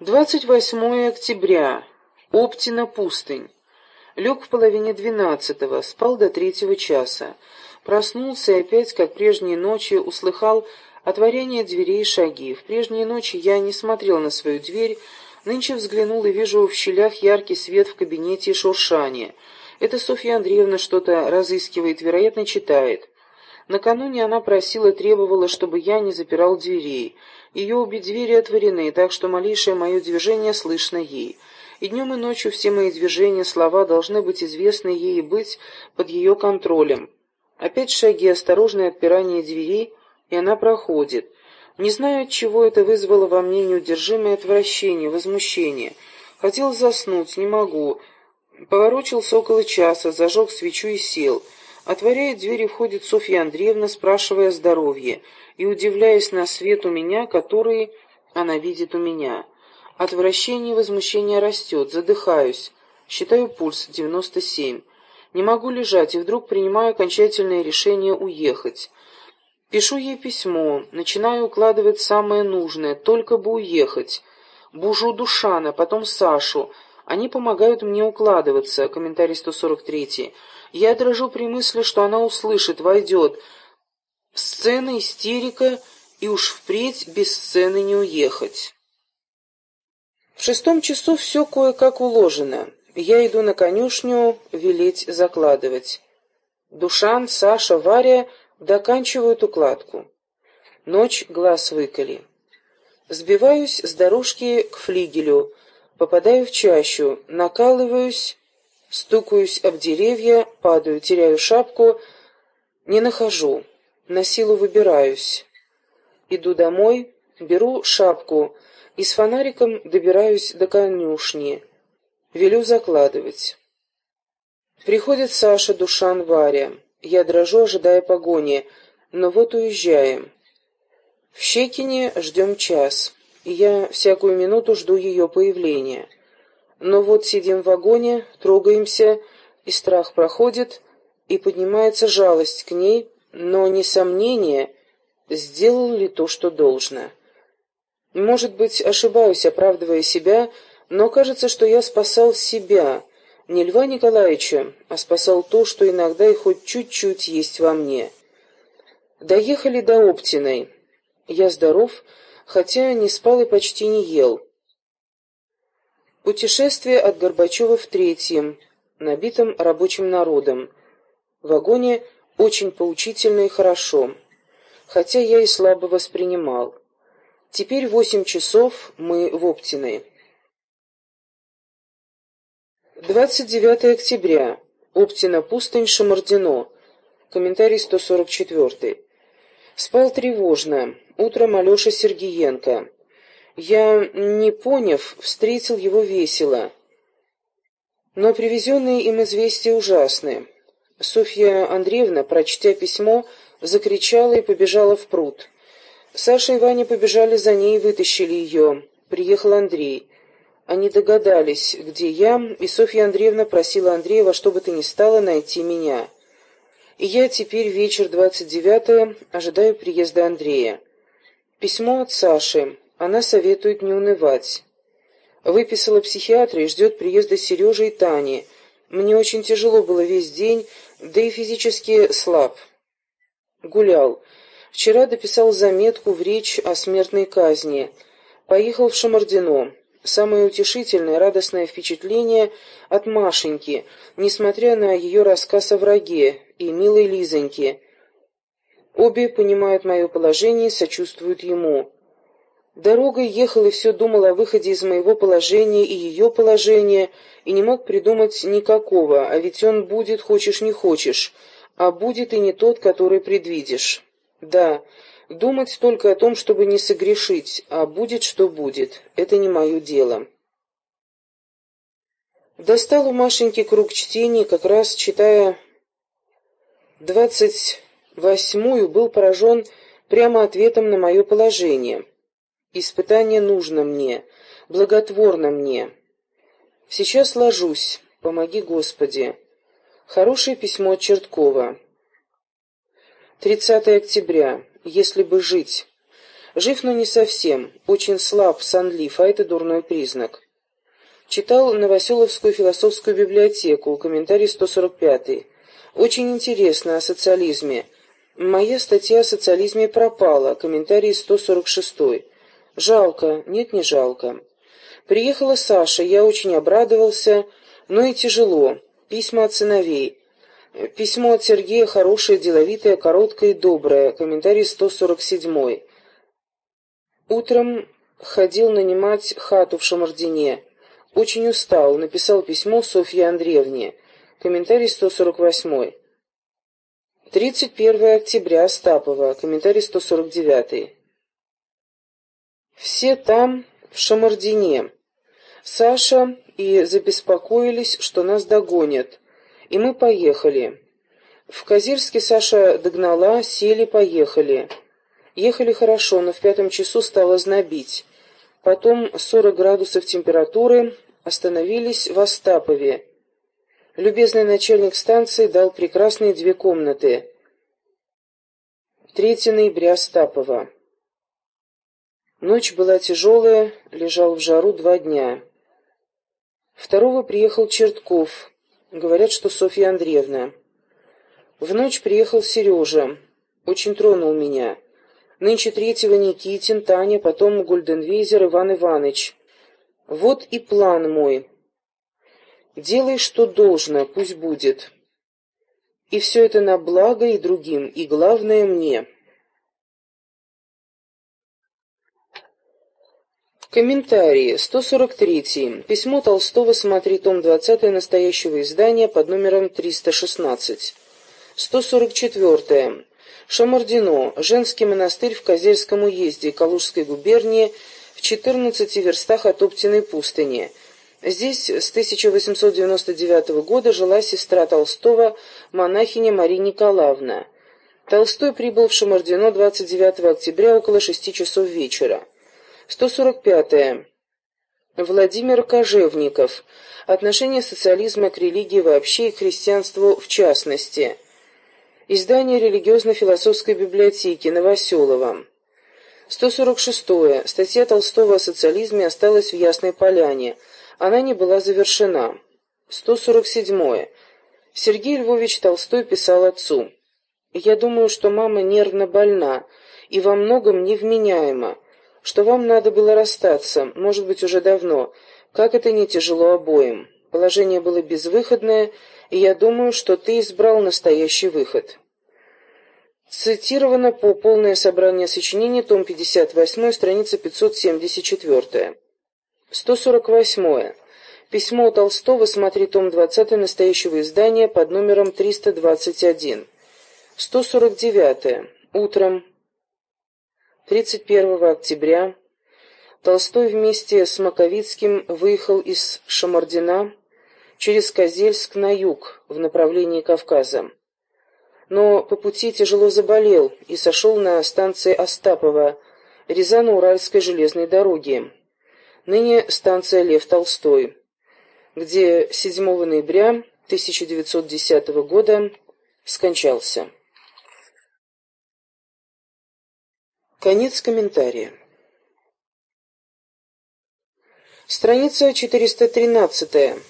28 октября. Оптина пустынь. Лег в половине двенадцатого, спал до третьего часа. Проснулся и опять, как прежние ночи, услыхал отворение дверей шаги. В прежние ночи я не смотрел на свою дверь, нынче взглянул и вижу в щелях яркий свет в кабинете и шуршание. Это Софья Андреевна что-то разыскивает, вероятно, читает. Накануне она просила и требовала, чтобы я не запирал дверей. Ее обе двери отворены, так что малейшее мое движение слышно ей. И днем и ночью все мои движения, слова должны быть известны ей и быть под ее контролем. Опять шаги, осторожное отпирание дверей, и она проходит. Не знаю, от чего это вызвало во мне неудержимое отвращение, возмущение. Хотел заснуть, не могу. Поворочился около часа, зажег свечу и сел. Отворяет дверь входит Софья Андреевна, спрашивая здоровье, и удивляясь на свет у меня, который она видит у меня. Отвращение и возмущение растет, задыхаюсь. Считаю пульс 97. Не могу лежать, и вдруг принимаю окончательное решение уехать. Пишу ей письмо, начинаю укладывать самое нужное, только бы уехать. Бужу Душана, потом Сашу. Они помогают мне укладываться. Комментарий 143. Я дрожу при мысли, что она услышит, войдет. Сцена, истерика, и уж впредь без сцены не уехать. В шестом часу все кое-как уложено. Я иду на конюшню велеть закладывать. Душан, Саша, Варя доканчивают укладку. Ночь глаз выколи. Сбиваюсь с дорожки к флигелю, попадаю в чащу, накалываюсь, стукаюсь об деревья, падаю, теряю шапку, не нахожу, на силу выбираюсь. Иду домой, беру шапку и с фонариком добираюсь до конюшни. Велю закладывать. Приходит Саша, Душан, Варя. Я дрожу, ожидая погони, но вот уезжаем. В Щекине ждем час, и я всякую минуту жду ее появления. Но вот сидим в вагоне, трогаемся, и страх проходит, и поднимается жалость к ней, но не сомнение, сделал ли то, что должно. Может быть, ошибаюсь, оправдывая себя, но кажется, что я спасал себя, не Льва Николаевича, а спасал то, что иногда и хоть чуть-чуть есть во мне. Доехали до Оптиной. Я здоров, хотя не спал и почти не ел. Путешествие от Горбачева в третьем, набитом рабочим народом. В вагоне очень поучительно и хорошо, хотя я и слабо воспринимал. Теперь восемь часов, мы в Оптиной. 29 октября. Оптина пустынь, Шамардино. Комментарий 144. Спал тревожно. Утром Алеша Сергиенко. Я, не поняв, встретил его весело. Но привезенные им известия ужасны. Софья Андреевна, прочтя письмо, закричала и побежала в пруд. Саша и Ваня побежали за ней и вытащили ее. Приехал Андрей. Они догадались, где я, и Софья Андреевна просила Андрея во что бы то ни стало найти меня. И я теперь вечер двадцать девятое ожидаю приезда Андрея. Письмо от Саши. Она советует не унывать. Выписала психиатра и ждет приезда Сережи и Тани. Мне очень тяжело было весь день, да и физически слаб. Гулял. Вчера дописал заметку в речь о смертной казни. Поехал в Шамардино. Самое утешительное, радостное впечатление от Машеньки, несмотря на ее рассказ о враге и милой Лизоньке. Обе понимают мое положение и сочувствуют ему. Дорогой ехал и все думал о выходе из моего положения и ее положения, и не мог придумать никакого, а ведь он будет, хочешь не хочешь, а будет и не тот, который предвидишь. Да, Думать только о том, чтобы не согрешить, а будет, что будет. Это не мое дело. Достал у Машеньки круг чтения, как раз читая двадцать восьмую, был поражен прямо ответом на мое положение. Испытание нужно мне, благотворно мне. Сейчас ложусь, помоги Господи. Хорошее письмо от Черткова. 30 октября если бы жить. Жив, но не совсем, очень слаб, сонлив, а это дурной признак. Читал Новоселовскую философскую библиотеку, комментарий 145. Очень интересно о социализме. Моя статья о социализме пропала, комментарий 146. Жалко, нет, не жалко. Приехала Саша, я очень обрадовался, но и тяжело. Письма от сыновей. Письмо от Сергея хорошее, деловитое, короткое и доброе. Комментарий 147. Утром ходил нанимать хату в Шамардине. Очень устал, написал письмо Софье Андреевне. Комментарий 148. 31 октября, Остапова. Комментарий 149. Все там, в Шамардине. Саша и забеспокоились, что нас догонят. И мы поехали. В Козирске Саша догнала, сели, поехали. Ехали хорошо, но в пятом часу стало знобить. Потом 40 градусов температуры, остановились в Остапове. Любезный начальник станции дал прекрасные две комнаты. 3 ноября Остапова. Ночь была тяжелая, лежал в жару два дня. Второго приехал Чертков. Говорят, что Софья Андреевна. В ночь приехал Сережа. Очень тронул меня. Нынче третьего Никитин, Таня, потом Гульденвейзер Иван Иванович. Вот и план мой. Делай, что должно, пусть будет. И все это на благо и другим, и главное мне. Комментарии. 143. Письмо Толстого, смотри, том 20 настоящего издания под номером 316. 144. Шамардино. Женский монастырь в Козельском уезде Калужской губернии в 14 верстах от Оптиной пустыни. Здесь с 1899 года жила сестра Толстого, монахиня Мария Николаевна. Толстой прибыл в Шамардино 29 октября около 6 часов вечера. 145. -е. Владимир Кожевников. Отношение социализма к религии вообще и к христианству в частности. Издание религиозно-философской библиотеки Новоселова. 146. -е. Статья Толстого о социализме осталась в Ясной Поляне. Она не была завершена. 147. -е. Сергей Львович Толстой писал отцу. «Я думаю, что мама нервно больна и во многом невменяема что вам надо было расстаться, может быть, уже давно. Как это не тяжело обоим. Положение было безвыходное, и я думаю, что ты избрал настоящий выход. Цитировано по полное собрание сочинений, том 58, страница 574. 148. Письмо Толстого, смотри том 20 настоящего издания под номером 321. 149. Утром 31 октября Толстой вместе с Маковицким выехал из Шамардина через Козельск на юг в направлении Кавказа. Но по пути тяжело заболел и сошел на станции Остапова Рязано-Уральской железной дороги, ныне станция Лев Толстой, где 7 ноября 1910 года скончался. Конец комментария. Страница 413.